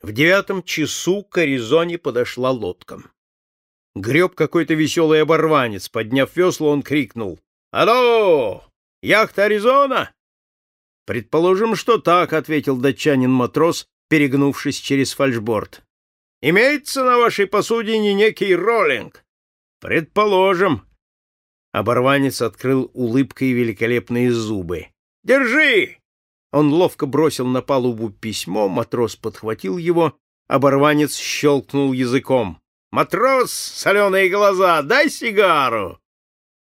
В девятом часу к Аризоне подошла лодка. Греб какой-то веселый оборванец. Подняв весло, он крикнул. «Алло! Яхта Аризона?» «Предположим, что так», — ответил датчанин-матрос, перегнувшись через фальшборд. «Имеется на вашей посудине некий роллинг?» «Предположим». Оборванец открыл улыбкой великолепные зубы. «Держи!» Он ловко бросил на палубу письмо, матрос подхватил его, оборванец щелкнул языком. «Матрос, соленые глаза, дай сигару!»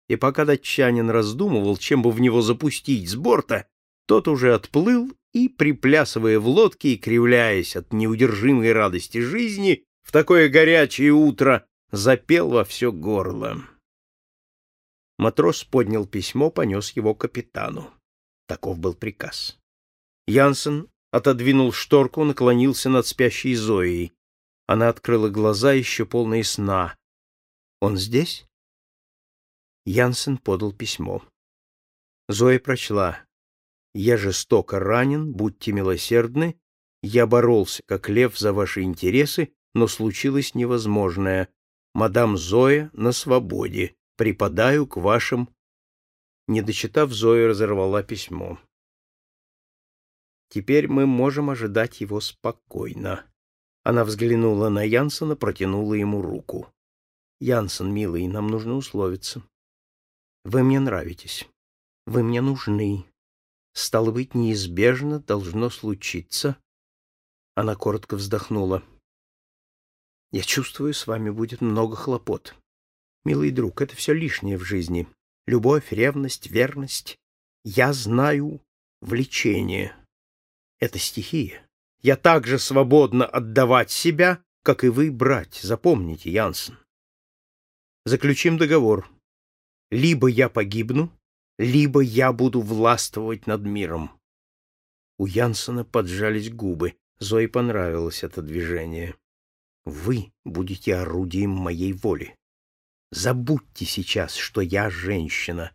И пока датчанин раздумывал, чем бы в него запустить с борта, тот уже отплыл и, приплясывая в лодке и кривляясь от неудержимой радости жизни, в такое горячее утро запел во все горло. Матрос поднял письмо, понес его капитану. Таков был приказ. Янсен отодвинул шторку, наклонился над спящей Зоей. Она открыла глаза, еще полные сна. «Он здесь?» Янсен подал письмо. Зоя прочла. «Я жестоко ранен, будьте милосердны. Я боролся, как лев, за ваши интересы, но случилось невозможное. Мадам Зоя на свободе. Припадаю к вашим...» Не дочитав, Зоя разорвала письмо. Теперь мы можем ожидать его спокойно. Она взглянула на Янсена, протянула ему руку. Янсен, милый, нам нужно условиться. Вы мне нравитесь. Вы мне нужны. Стало быть, неизбежно должно случиться. Она коротко вздохнула. Я чувствую, с вами будет много хлопот. Милый друг, это все лишнее в жизни. Любовь, ревность, верность. Я знаю влечение. Это стихия. Я так же свободно отдавать себя, как и вы брать. Запомните, Янсен. Заключим договор. Либо я погибну, либо я буду властвовать над миром. У Янсена поджались губы. Зое понравилось это движение. Вы будете орудием моей воли. Забудьте сейчас, что я женщина.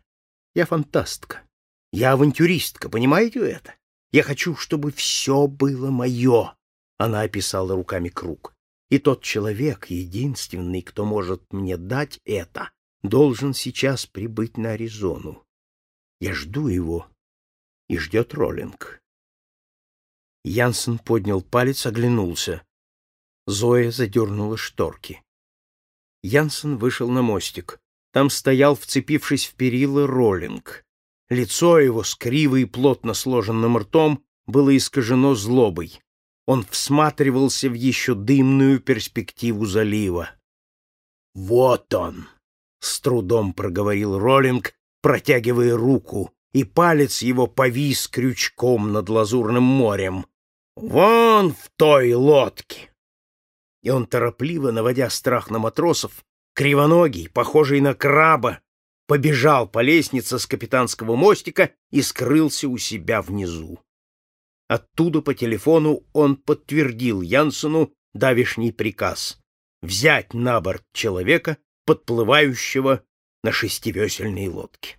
Я фантастка. Я авантюристка, понимаете это? Я хочу, чтобы все было мое. Она описала руками круг. И тот человек, единственный, кто может мне дать это, должен сейчас прибыть на Аризону. Я жду его, и ждет Роллинг. Янсен поднял палец, оглянулся. Зоя задернула шторки. Янсен вышел на мостик. Там стоял, вцепившись в перила, Роллинг. Лицо его с криво и плотно сложенным ртом было искажено злобой. Он всматривался в еще дымную перспективу залива. «Вот он!» — с трудом проговорил Роллинг, протягивая руку, и палец его повис крючком над лазурным морем. «Вон в той лодке!» И он торопливо, наводя страх на матросов, кривоногий, похожий на краба, побежал по лестнице с капитанского мостика и скрылся у себя внизу. Оттуда по телефону он подтвердил Янсену давишний приказ взять на борт человека, подплывающего на шестивесельной лодке.